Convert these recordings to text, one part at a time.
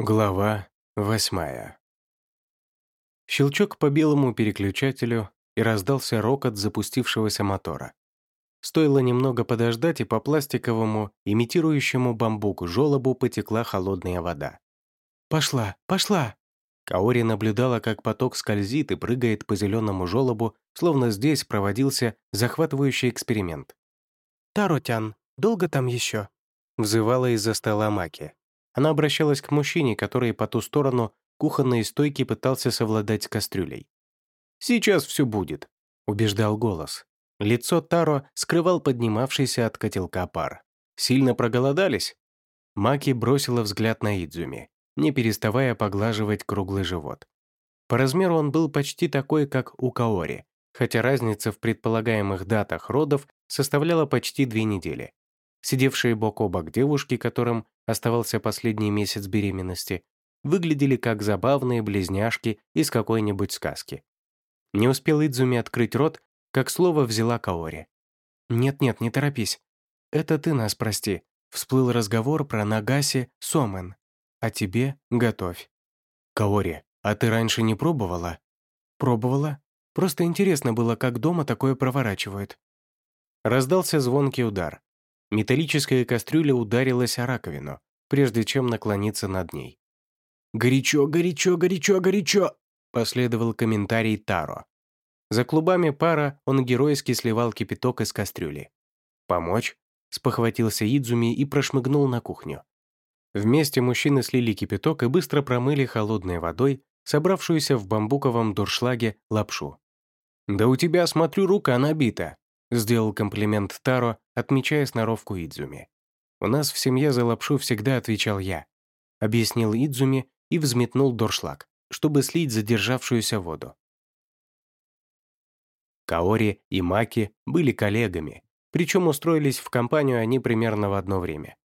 Глава восьмая. Щелчок по белому переключателю и раздался рокот запустившегося мотора. Стоило немного подождать, и по пластиковому, имитирующему бамбук желобу потекла холодная вода. «Пошла, пошла!» Каори наблюдала, как поток скользит и прыгает по зеленому желобу, словно здесь проводился захватывающий эксперимент. «Таротян, долго там еще?» взывала из-за стола Маки. Она обращалась к мужчине, который по ту сторону кухонной стойки пытался совладать с кастрюлей. «Сейчас все будет», — убеждал голос. Лицо Таро скрывал поднимавшийся от котелка пар. «Сильно проголодались?» Маки бросила взгляд на Идзуми, не переставая поглаживать круглый живот. По размеру он был почти такой, как у Каори, хотя разница в предполагаемых датах родов составляла почти две недели. Сидевшие бок о бок девушки, которым оставался последний месяц беременности, выглядели как забавные близняшки из какой-нибудь сказки. Не успел Идзуми открыть рот, как слово взяла Каори. «Нет-нет, не торопись. Это ты нас прости. Всплыл разговор про Нагаси Сомен. А тебе готовь». «Каори, а ты раньше не пробовала?» «Пробовала. Просто интересно было, как дома такое проворачивают». Раздался звонкий удар. Металлическая кастрюля ударилась о раковину, прежде чем наклониться над ней. «Горячо, горячо, горячо, горячо!» последовал комментарий Таро. За клубами пара он геройски сливал кипяток из кастрюли. «Помочь?» – спохватился Идзуми и прошмыгнул на кухню. Вместе мужчины слили кипяток и быстро промыли холодной водой собравшуюся в бамбуковом дуршлаге лапшу. «Да у тебя, смотрю, рука набита», Сделал комплимент Таро, отмечая сноровку Идзуми. «У нас в семье за лапшу всегда отвечал я», объяснил Идзуми и взметнул доршлаг, чтобы слить задержавшуюся воду. Каори и Маки были коллегами, причем устроились в компанию они примерно в одно время.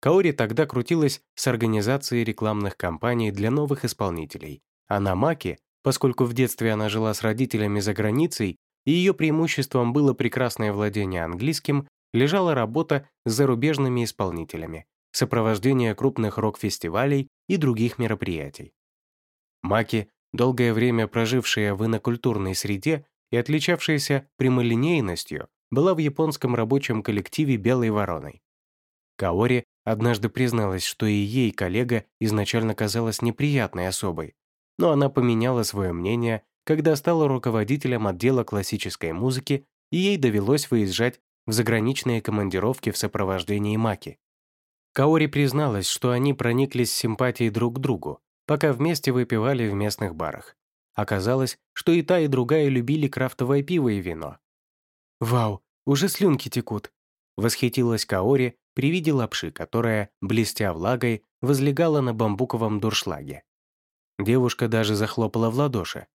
Каори тогда крутилась с организацией рекламных кампаний для новых исполнителей, а на Маки, поскольку в детстве она жила с родителями за границей, и ее преимуществом было прекрасное владение английским, лежала работа с зарубежными исполнителями, сопровождение крупных рок-фестивалей и других мероприятий. Маки, долгое время прожившая в инокультурной среде и отличавшаяся прямолинейностью, была в японском рабочем коллективе «Белой вороной». Каори однажды призналась, что и ей коллега изначально казалась неприятной особой, но она поменяла свое мнение когда стала руководителем отдела классической музыки, и ей довелось выезжать в заграничные командировки в сопровождении Маки. Каори призналась, что они прониклись симпатией друг к другу, пока вместе выпивали в местных барах. Оказалось, что и та, и другая любили крафтовое пиво и вино. «Вау, уже слюнки текут!» — восхитилась Каори при виде лапши, которая, блестя влагой, возлегала на бамбуковом дуршлаге. Девушка даже захлопала в ладоши.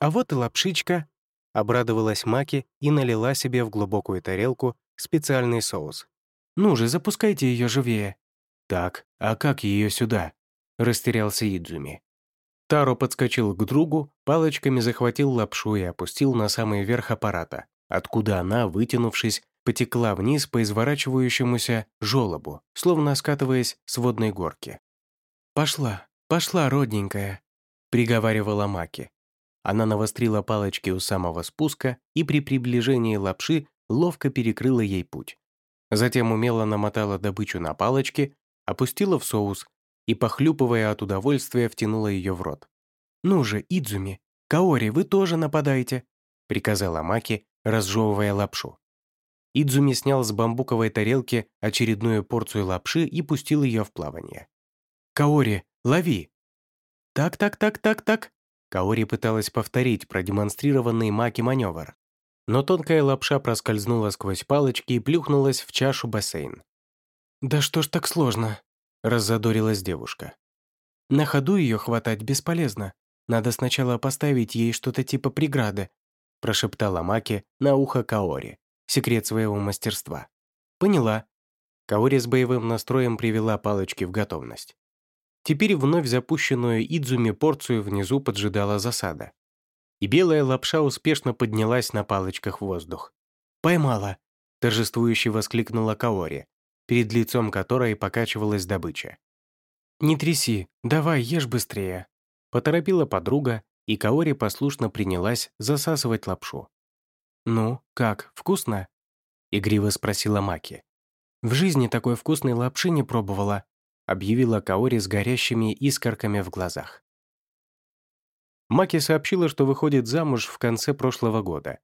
«А вот и лапшичка», — обрадовалась Маки и налила себе в глубокую тарелку специальный соус. «Ну же, запускайте ее живее». «Так, а как ее сюда?» — растерялся Идзуми. Таро подскочил к другу, палочками захватил лапшу и опустил на самый верх аппарата, откуда она, вытянувшись, потекла вниз по изворачивающемуся желобу, словно скатываясь с водной горки. «Пошла, пошла, родненькая», — приговаривала Маки. Она навострила палочки у самого спуска и при приближении лапши ловко перекрыла ей путь. Затем умело намотала добычу на палочки, опустила в соус и, похлюпывая от удовольствия, втянула ее в рот. «Ну же, Идзуми, Каори, вы тоже нападайте!» приказала Маки, разжевывая лапшу. Идзуми снял с бамбуковой тарелки очередную порцию лапши и пустил ее в плавание. «Каори, лови!» «Так, так, так, так, так!» Каори пыталась повторить продемонстрированный Маки маневр, но тонкая лапша проскользнула сквозь палочки и плюхнулась в чашу бассейн. «Да что ж так сложно?» – раззадорилась девушка. «На ходу ее хватать бесполезно. Надо сначала поставить ей что-то типа преграды», – прошептала Маки на ухо Каори, секрет своего мастерства. «Поняла». Каори с боевым настроем привела палочки в готовность. Теперь вновь запущенную Идзуми порцию внизу поджидала засада. И белая лапша успешно поднялась на палочках в воздух. «Поймала!» – торжествующе воскликнула Каори, перед лицом которой покачивалась добыча. «Не тряси, давай, ешь быстрее», — поторопила подруга, и Каори послушно принялась засасывать лапшу. «Ну, как, вкусно?» — игриво спросила Маки. «В жизни такой вкусной лапши не пробовала», — объявила Каори с горящими искорками в глазах. Маки сообщила, что выходит замуж в конце прошлого года.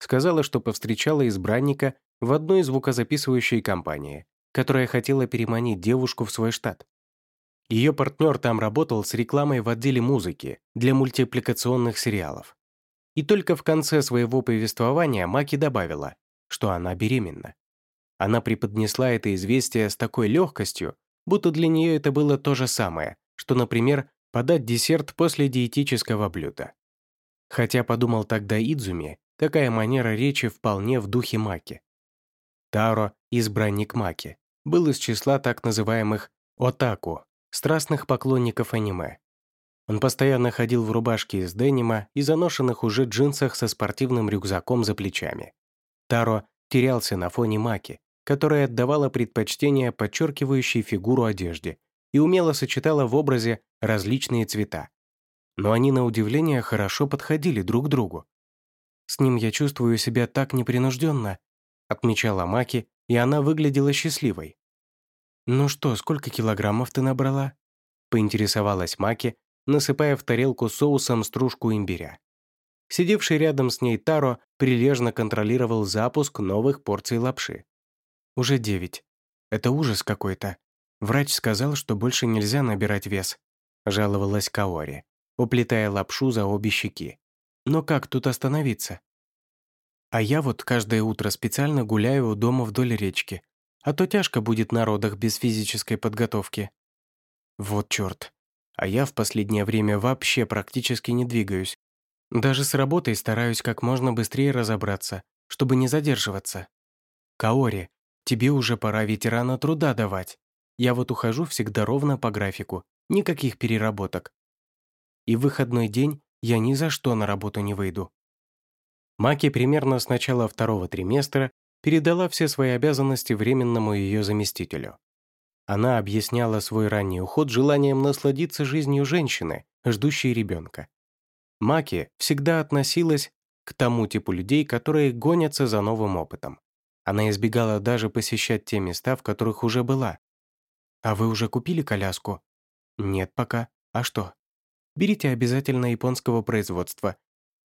Сказала, что повстречала избранника в одной звукозаписывающей компании, которая хотела переманить девушку в свой штат. Ее партнер там работал с рекламой в отделе музыки для мультипликационных сериалов. И только в конце своего повествования Маки добавила, что она беременна. Она преподнесла это известие с такой легкостью, будто для нее это было то же самое, что, например, подать десерт после диетического блюда. Хотя подумал тогда Идзуми, такая манера речи вполне в духе Маки. Таро, избранник Маки, был из числа так называемых «отаку», страстных поклонников аниме. Он постоянно ходил в рубашке из денима и заношенных уже джинсах со спортивным рюкзаком за плечами. Таро терялся на фоне Маки, которая отдавала предпочтение подчеркивающей фигуру одежде и умело сочетала в образе различные цвета. Но они, на удивление, хорошо подходили друг к другу. «С ним я чувствую себя так непринужденно», отмечала Маки, и она выглядела счастливой. «Ну что, сколько килограммов ты набрала?» поинтересовалась Маки, насыпая в тарелку соусом стружку имбиря. Сидевший рядом с ней Таро прилежно контролировал запуск новых порций лапши. «Уже девять. Это ужас какой-то. Врач сказал, что больше нельзя набирать вес», жаловалась Каори, уплетая лапшу за обе щеки. «Но как тут остановиться?» «А я вот каждое утро специально гуляю у дома вдоль речки, а то тяжко будет на родах без физической подготовки». «Вот черт. А я в последнее время вообще практически не двигаюсь. Даже с работой стараюсь как можно быстрее разобраться, чтобы не задерживаться. Каори, тебе уже пора ветерана труда давать. Я вот ухожу всегда ровно по графику, никаких переработок. И в выходной день я ни за что на работу не выйду. Маки примерно с начала второго триместра передала все свои обязанности временному ее заместителю. Она объясняла свой ранний уход желанием насладиться жизнью женщины, ждущей ребенка. Маки всегда относилась к тому типу людей, которые гонятся за новым опытом. Она избегала даже посещать те места, в которых уже была. «А вы уже купили коляску?» «Нет пока. А что?» «Берите обязательно японского производства.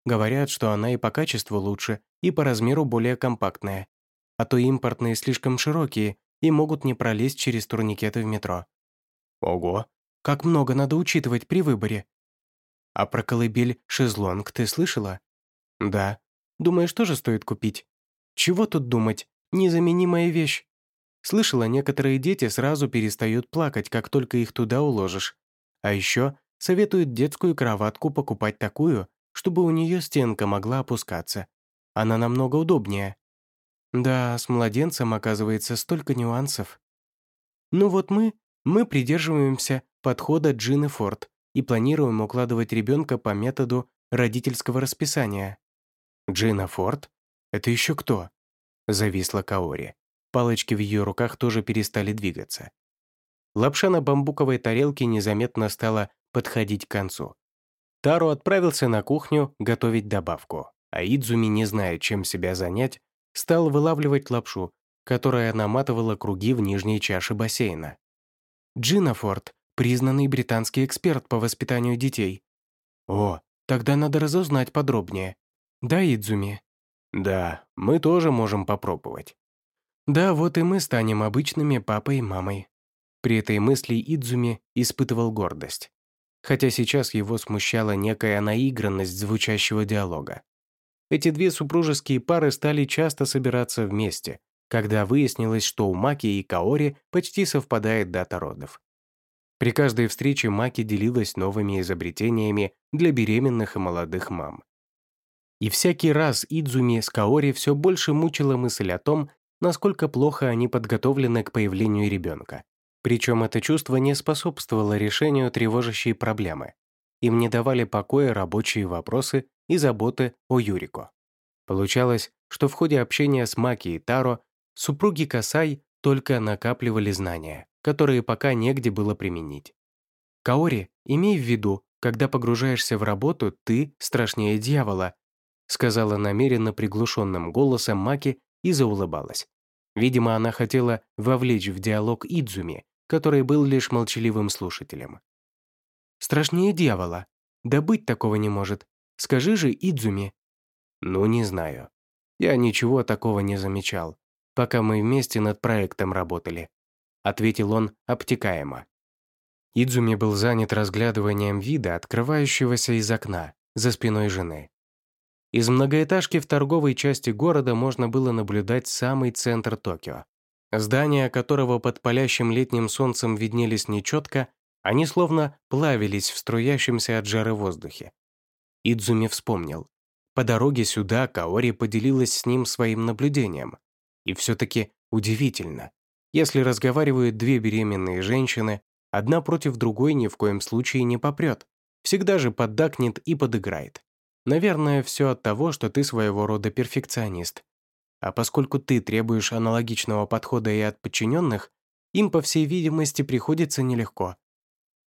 Говорят, что она и по качеству лучше, и по размеру более компактная. А то импортные слишком широкие, и могут не пролезть через турникеты в метро. Ого! Как много надо учитывать при выборе. А про колыбель шезлонг ты слышала? Да. Думаешь, тоже стоит купить? Чего тут думать? Незаменимая вещь. Слышала, некоторые дети сразу перестают плакать, как только их туда уложишь. А еще советуют детскую кроватку покупать такую, чтобы у нее стенка могла опускаться. Она намного удобнее. Да, с младенцем оказывается столько нюансов. Ну вот мы, мы придерживаемся подхода Джины Форд и планируем укладывать ребенка по методу родительского расписания. Джина Форд? Это еще кто? Зависла Каори. Палочки в ее руках тоже перестали двигаться. Лапша на бамбуковой тарелке незаметно стала подходить к концу. Таро отправился на кухню готовить добавку, а Идзуми, не зная, чем себя занять, стал вылавливать лапшу, которая наматывала круги в нижней чаше бассейна. Джина Форд – признанный британский эксперт по воспитанию детей. О, тогда надо разузнать подробнее. Да, Идзуми? Да, мы тоже можем попробовать. Да, вот и мы станем обычными папой и мамой. При этой мысли Идзуми испытывал гордость. Хотя сейчас его смущала некая наигранность звучащего диалога. Эти две супружеские пары стали часто собираться вместе, когда выяснилось, что у Маки и Каори почти совпадает дата родов. При каждой встрече Маки делилась новыми изобретениями для беременных и молодых мам. И всякий раз Идзуми с Каори все больше мучила мысль о том, насколько плохо они подготовлены к появлению ребенка. Причем это чувство не способствовало решению тревожащей проблемы. Им не давали покоя рабочие вопросы и заботы о Юрико. Получалось, что в ходе общения с Маки и Таро супруги Касай только накапливали знания, которые пока негде было применить. Каори, имей в виду, когда погружаешься в работу, ты страшнее дьявола», сказала намеренно приглушенным голосом Маки и заулыбалась. Видимо, она хотела вовлечь в диалог Идзуми, который был лишь молчаливым слушателем. «Страшнее дьявола. Да быть такого не может. Скажи же, Идзуми». «Ну, не знаю. Я ничего такого не замечал, пока мы вместе над проектом работали», ответил он обтекаемо. Идзуми был занят разглядыванием вида, открывающегося из окна, за спиной жены. Из многоэтажки в торговой части города можно было наблюдать самый центр Токио. Здания, которого под палящим летним солнцем виднелись нечетко, они словно плавились в струящемся от жары воздухе. Идзуми вспомнил. По дороге сюда Каори поделилась с ним своим наблюдением. И все-таки удивительно. Если разговаривают две беременные женщины, одна против другой ни в коем случае не попрет. Всегда же поддакнет и подыграет. Наверное, все от того, что ты своего рода перфекционист. А поскольку ты требуешь аналогичного подхода и от подчиненных, им, по всей видимости, приходится нелегко.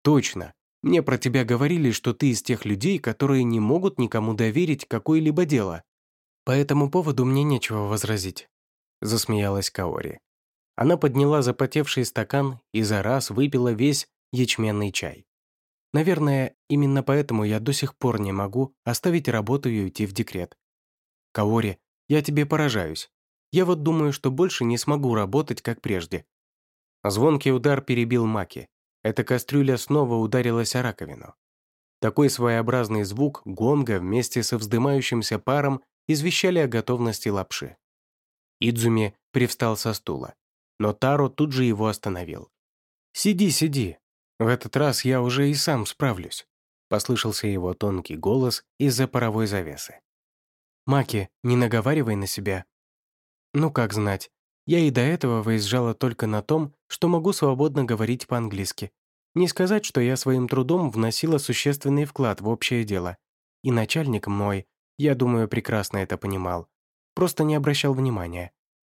Точно. Мне про тебя говорили, что ты из тех людей, которые не могут никому доверить какое-либо дело. По этому поводу мне нечего возразить. Засмеялась Каори. Она подняла запотевший стакан и за раз выпила весь ячменный чай. Наверное, именно поэтому я до сих пор не могу оставить работу и уйти в декрет. Каори, я тебе поражаюсь. Я вот думаю, что больше не смогу работать, как прежде». Звонкий удар перебил Маки. Эта кастрюля снова ударилась о раковину. Такой своеобразный звук гонга вместе со вздымающимся паром извещали о готовности лапши. Идзуми привстал со стула, но Таро тут же его остановил. «Сиди, сиди, в этот раз я уже и сам справлюсь», — послышался его тонкий голос из-за паровой завесы. «Маки, не наговаривай на себя». «Ну как знать, я и до этого выезжала только на том, что могу свободно говорить по-английски. Не сказать, что я своим трудом вносила существенный вклад в общее дело. И начальник мой, я думаю, прекрасно это понимал. Просто не обращал внимания.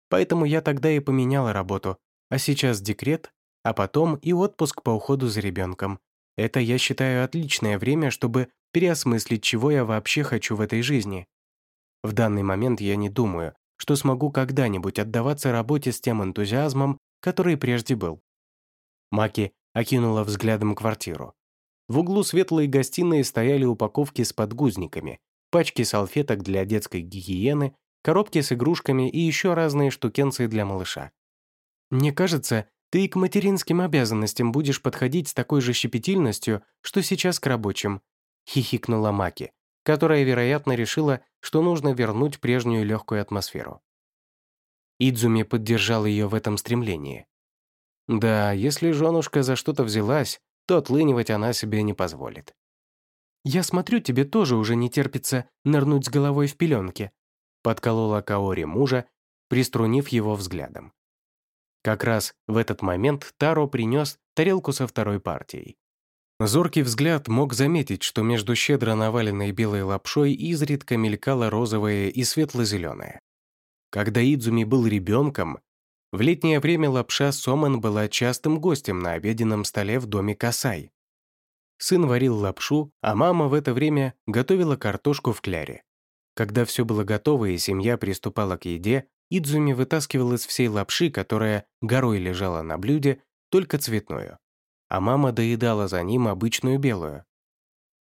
Поэтому я тогда и поменяла работу, а сейчас декрет а потом и отпуск по уходу за ребенком. Это, я считаю, отличное время, чтобы переосмыслить, чего я вообще хочу в этой жизни. В данный момент я не думаю, что смогу когда-нибудь отдаваться работе с тем энтузиазмом, который прежде был. Маки окинула взглядом квартиру. В углу светлой гостиной стояли упаковки с подгузниками, пачки салфеток для детской гигиены, коробки с игрушками и еще разные штукенции для малыша. Мне кажется, ты и к материнским обязанностям будешь подходить с такой же щепетильностью, что сейчас к рабочим», — хихикнула Маки, которая, вероятно, решила, что нужно вернуть прежнюю легкую атмосферу. Идзуми поддержал ее в этом стремлении. Да, если женушка за что-то взялась, то отлынивать она себе не позволит. «Я смотрю, тебе тоже уже не терпится нырнуть с головой в пеленки», подколола Каори мужа, приструнив его взглядом. Как раз в этот момент Таро принес тарелку со второй партией. Зоркий взгляд мог заметить, что между щедро наваленной белой лапшой изредка мелькало розовое и светло-зеленое. Когда Идзуми был ребенком, в летнее время лапша Соман была частым гостем на обеденном столе в доме Касай. Сын варил лапшу, а мама в это время готовила картошку в кляре. Когда все было готово и семья приступала к еде, Идзуми вытаскивал из всей лапши, которая горой лежала на блюде, только цветную. А мама доедала за ним обычную белую.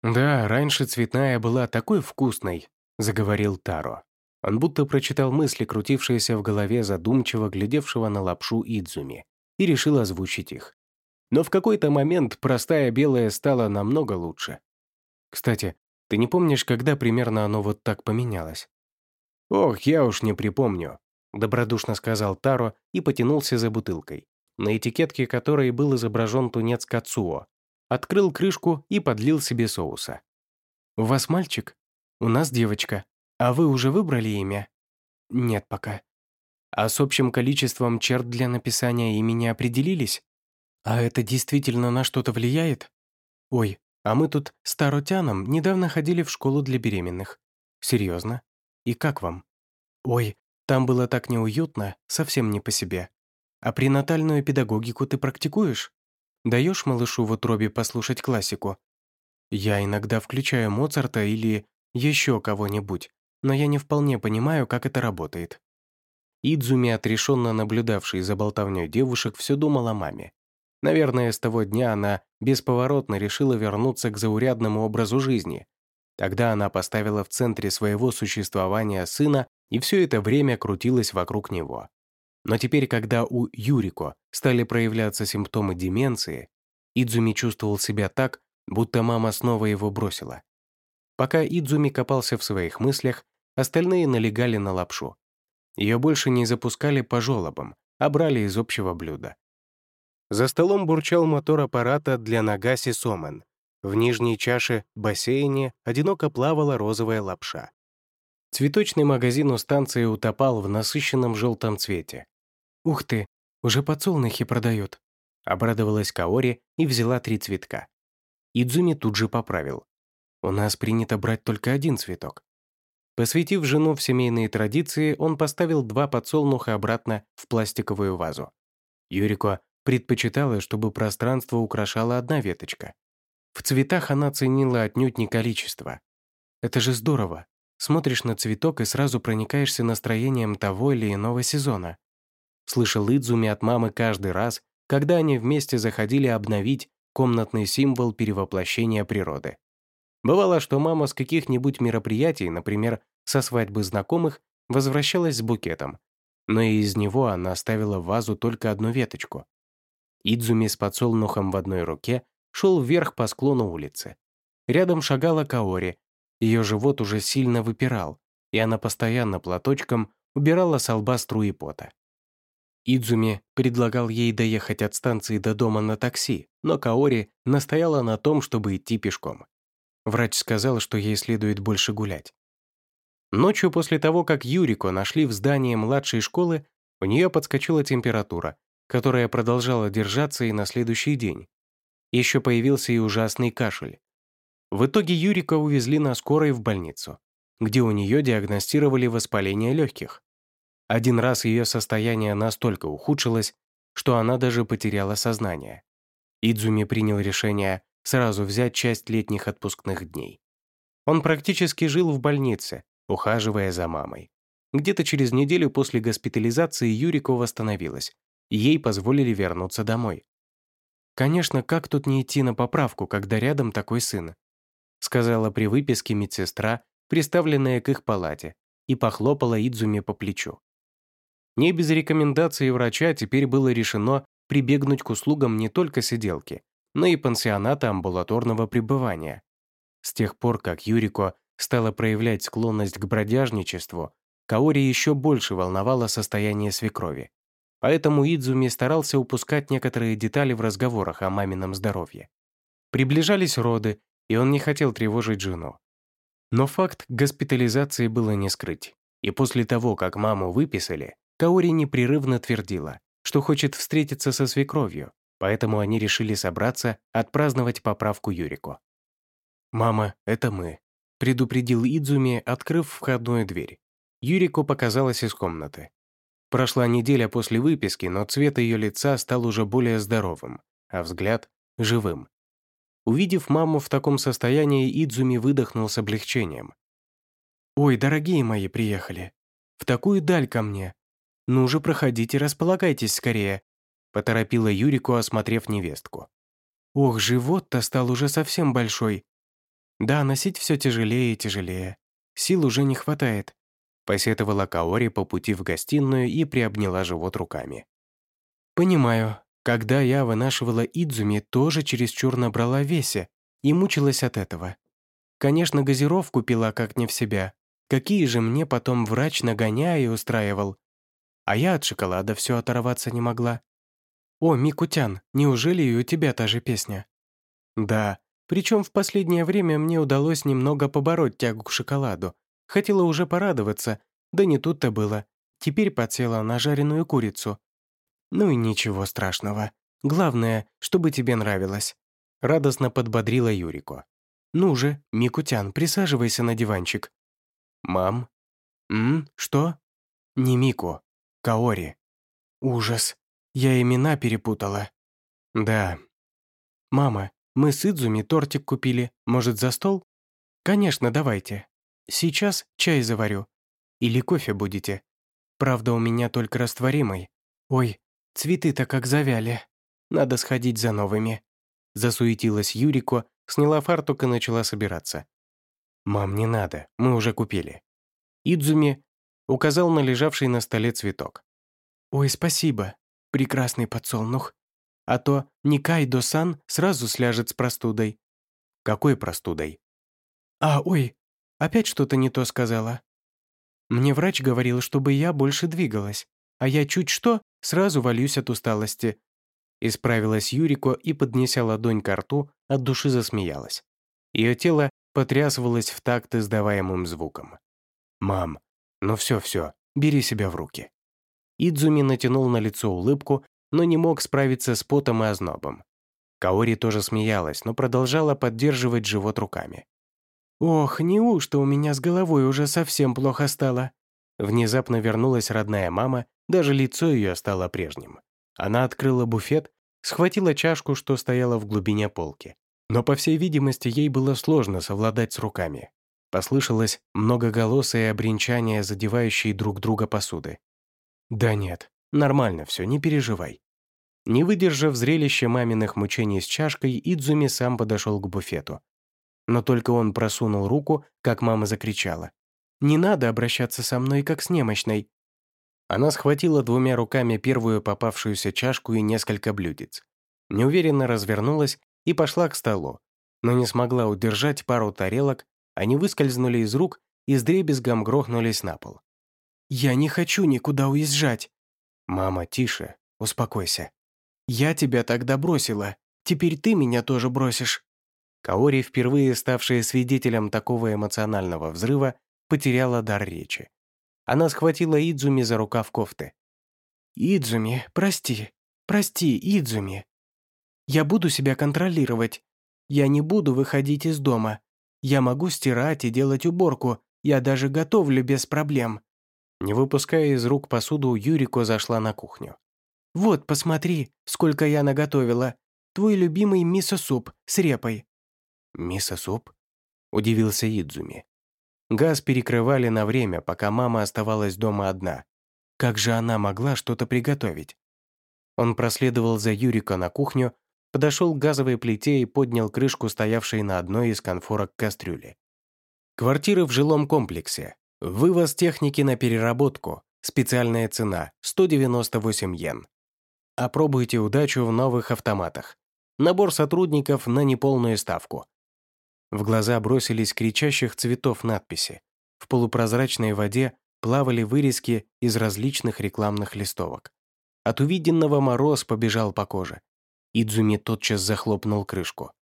«Да, раньше цветная была такой вкусной», — заговорил Таро. Он будто прочитал мысли, крутившиеся в голове задумчиво глядевшего на лапшу Идзуми, и решил озвучить их. Но в какой-то момент простая белая стала намного лучше. Кстати, ты не помнишь, когда примерно оно вот так поменялось? Ох, я уж не припомню. Добродушно сказал Таро и потянулся за бутылкой, на этикетке которой был изображен тунец Кацуо. Открыл крышку и подлил себе соуса. «У вас мальчик? У нас девочка. А вы уже выбрали имя?» «Нет пока». «А с общим количеством черт для написания имени определились? А это действительно на что-то влияет? Ой, а мы тут с Таротяном недавно ходили в школу для беременных. Серьезно? И как вам? Ой, там было так неуютно, совсем не по себе. А пренатальную педагогику ты практикуешь? даешь малышу в утробе послушать классику? Я иногда включаю Моцарта или еще кого-нибудь, но я не вполне понимаю, как это работает». Идзуми, отрешенно наблюдавший за болтовней девушек, все думал о маме. Наверное, с того дня она бесповоротно решила вернуться к заурядному образу жизни. Тогда она поставила в центре своего существования сына и все это время крутилась вокруг него. Но теперь, когда у Юрико стали проявляться симптомы деменции, Идзуми чувствовал себя так, будто мама снова его бросила. Пока Идзуми копался в своих мыслях, остальные налегали на лапшу. Ее больше не запускали по жолобам, а брали из общего блюда. За столом бурчал мотор аппарата для Нагаси Сомен. В нижней чаше бассейне одиноко плавала розовая лапша. Цветочный магазин у станции утопал в насыщенном желтом цвете. «Ух ты, уже подсолнухи продают», — обрадовалась Каори и взяла три цветка. Идзуми тут же поправил. «У нас принято брать только один цветок». Посвятив жену в семейные традиции, он поставил два подсолнуха обратно в пластиковую вазу. Юрико предпочитала, чтобы пространство украшала одна веточка. В цветах она ценила отнюдь не количество. Это же здорово. Смотришь на цветок и сразу проникаешься настроением того или иного сезона. Слышал Идзуми от мамы каждый раз, когда они вместе заходили обновить комнатный символ перевоплощения природы. Бывало, что мама с каких-нибудь мероприятий, например, со свадьбы знакомых, возвращалась с букетом, но и из него она оставила в вазу только одну веточку. Идзуми с подсолнухом в одной руке шел вверх по склону улицы. Рядом шагала Каори. Ее живот уже сильно выпирал, и она постоянно платочком убирала с лба струи пота. Идзуми предлагал ей доехать от станции до дома на такси, но Каори настояла на том, чтобы идти пешком. Врач сказал, что ей следует больше гулять. Ночью после того, как Юрико нашли в здании младшей школы, у нее подскочила температура, которая продолжала держаться и на следующий день. Еще появился и ужасный кашель. В итоге Юрика увезли на скорой в больницу, где у нее диагностировали воспаление легких. Один раз ее состояние настолько ухудшилось, что она даже потеряла сознание. Идзуми принял решение сразу взять часть летних отпускных дней. Он практически жил в больнице, ухаживая за мамой. Где-то через неделю после госпитализации Юрико восстановилась, ей позволили вернуться домой. «Конечно, как тут не идти на поправку, когда рядом такой сын?» Сказала при выписке медсестра, приставленная к их палате, и похлопала Идзуми по плечу. Не без рекомендации врача теперь было решено прибегнуть к услугам не только сиделки, но и пансионата амбулаторного пребывания. С тех пор, как Юрико стала проявлять склонность к бродяжничеству, Каори еще больше волновало состояние свекрови. Поэтому Идзуми старался упускать некоторые детали в разговорах о мамином здоровье. Приближались роды, и он не хотел тревожить жену. Но факт госпитализации было не скрыть. И после того, как маму выписали, Каори непрерывно твердила, что хочет встретиться со свекровью, поэтому они решили собраться, отпраздновать поправку Юрику. «Мама, это мы», — предупредил Идзуми, открыв входную дверь. Юрико показалась из комнаты. Прошла неделя после выписки, но цвет ее лица стал уже более здоровым, а взгляд — живым. Увидев маму в таком состоянии, Идзуми выдохнул с облегчением. «Ой, дорогие мои, приехали. В такую даль ко мне. Ну же, проходите, располагайтесь скорее», — поторопила Юрику, осмотрев невестку. «Ох, живот-то стал уже совсем большой. Да, носить все тяжелее и тяжелее. Сил уже не хватает посетовала Каори по пути в гостиную и приобняла живот руками. «Понимаю. Когда я вынашивала Идзуми, тоже чересчур набрала весе и мучилась от этого. Конечно, газировку пила как не в себя. Какие же мне потом врач нагоняя и устраивал. А я от шоколада все оторваться не могла. О, Микутян, неужели и у тебя та же песня? Да, причем в последнее время мне удалось немного побороть тягу к шоколаду, Хотела уже порадоваться, да не тут-то было. Теперь подсела на жареную курицу. Ну и ничего страшного. Главное, чтобы тебе нравилось. Радостно подбодрила Юрику. Ну же, Микутян, присаживайся на диванчик. Мам? М, что? Не Мику, Каори. Ужас. Я имена перепутала. Да, «Мама, мы с Идзуми тортик купили. Может, за стол?» «Конечно, давайте. Сейчас чай заварю. Или кофе будете. Правда, у меня только растворимый. Ой, цветы-то как завяли. Надо сходить за новыми». Засуетилась Юрико, сняла фартук и начала собираться. «Мам, не надо, мы уже купили». Идзуми указал на лежавший на столе цветок. «Ой, спасибо, прекрасный подсолнух. А то Никайдо-сан сразу сляжет с простудой». «Какой простудой?» «А, ой, опять что-то не то сказала. Мне врач говорил, чтобы я больше двигалась, а я чуть что, сразу валюсь от усталости». Исправилась Юрико и, поднеся ладонь к рту, от души засмеялась. Ее тело потрясывалось в такт издаваемым звуком. «Мам, ну все-все, бери себя в руки». Идзуми натянул на лицо улыбку, но не мог справиться с потом и ознобом. Каори тоже смеялась, но продолжала поддерживать живот руками. «Ох, неужто у меня с головой уже совсем плохо стало?» Внезапно вернулась родная мама, даже лицо ее стало прежним. Она открыла буфет, схватила чашку, что стояла в глубине полки. Но, по всей видимости, ей было сложно совладать с руками. Послышалось многоголосое обренчание, задевающее друг друга посуды. «Да нет, нормально все, не переживай». Не выдержав зрелища маминых мучений с чашкой, Идзуми сам подошел к буфету. Но только он просунул руку, как мама закричала. «Не надо обращаться со мной, как с немощной». Она схватила двумя руками первую попавшуюся чашку и несколько блюдец. Неуверенно развернулась и пошла к столу, но не смогла удержать пару тарелок, они выскользнули из рук и с дребезгом грохнулись на пол. «Я не хочу никуда уезжать!» «Мама, тише, успокойся. Я тебя тогда бросила, теперь ты меня тоже бросишь». Каори, впервые ставшая свидетелем такого эмоционального взрыва, потеряла дар речи. Она схватила Идзуми за рукав кофты. «Идзуми, прости, прости, Идзуми. Я буду себя контролировать. Я не буду выходить из дома. Я могу стирать и делать уборку. Я даже готовлю без проблем». Не выпуская из рук посуду, Юрико зашла на кухню. «Вот, посмотри, сколько я наготовила. Твой любимый мисо-суп с репой». «Мисо-суп?» – удивился Идзуми. Газ перекрывали на время, пока мама оставалась дома одна. Как же она могла что-то приготовить? Он проследовал за Юрико на кухню, подошел к газовой плите и поднял крышку, стоявшей на одной из конфорок кастрюли. Квартиры в жилом комплексе. Вывоз техники на переработку. Специальная цена – 198 йен. Опробуйте удачу в новых автоматах. Набор сотрудников на неполную ставку. В глаза бросились кричащих цветов надписи. В полупрозрачной воде плавали вырезки из различных рекламных листовок. От увиденного мороз побежал по коже. Идзуми тотчас захлопнул крышку.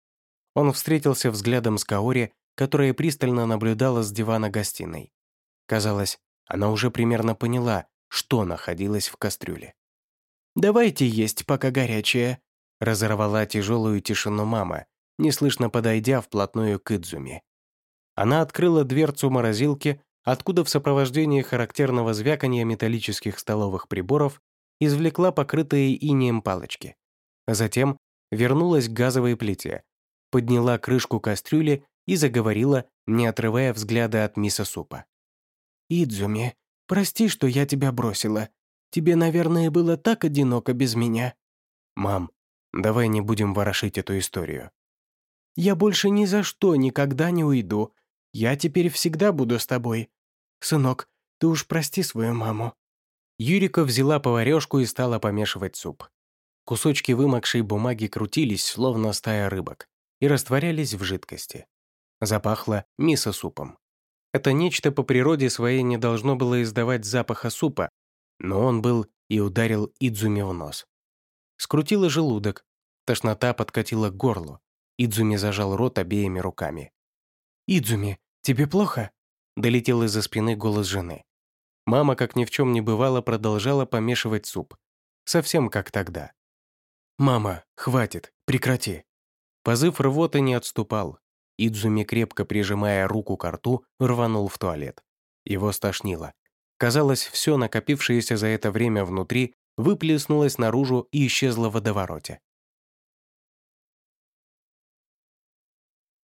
Он встретился взглядом с Каори, которая пристально наблюдала с дивана гостиной. Казалось, она уже примерно поняла, что находилось в кастрюле. «Давайте есть, пока горячее», — разорвала тяжелую тишину мама, неслышно подойдя вплотную к Идзуми. Она открыла дверцу морозилки, откуда в сопровождении характерного звяканья металлических столовых приборов извлекла покрытые инеем палочки. Затем вернулась к газовой плите, подняла крышку кастрюли и заговорила, не отрывая взгляда от миса супа. «Идзуми, прости, что я тебя бросила. Тебе, наверное, было так одиноко без меня». «Мам, давай не будем ворошить эту историю». «Я больше ни за что никогда не уйду. Я теперь всегда буду с тобой. Сынок, ты уж прости свою маму». Юрика взяла поварешку и стала помешивать суп. Кусочки вымокшей бумаги крутились, словно стая рыбок, и растворялись в жидкости. Запахло мисо-супом. Это нечто по природе своей не должно было издавать запаха супа, но он был и ударил Идзуми в нос. Скрутило желудок, тошнота подкатила к горлу. Идзуми зажал рот обеими руками. «Идзуми, тебе плохо?» Долетел из-за спины голос жены. Мама, как ни в чем не бывало, продолжала помешивать суп. Совсем как тогда. «Мама, хватит, прекрати». Позыв рвоты не отступал. Идзуми, крепко прижимая руку к рту, рванул в туалет. Его стошнило. Казалось, все накопившееся за это время внутри выплеснулось наружу и исчезло в водовороте.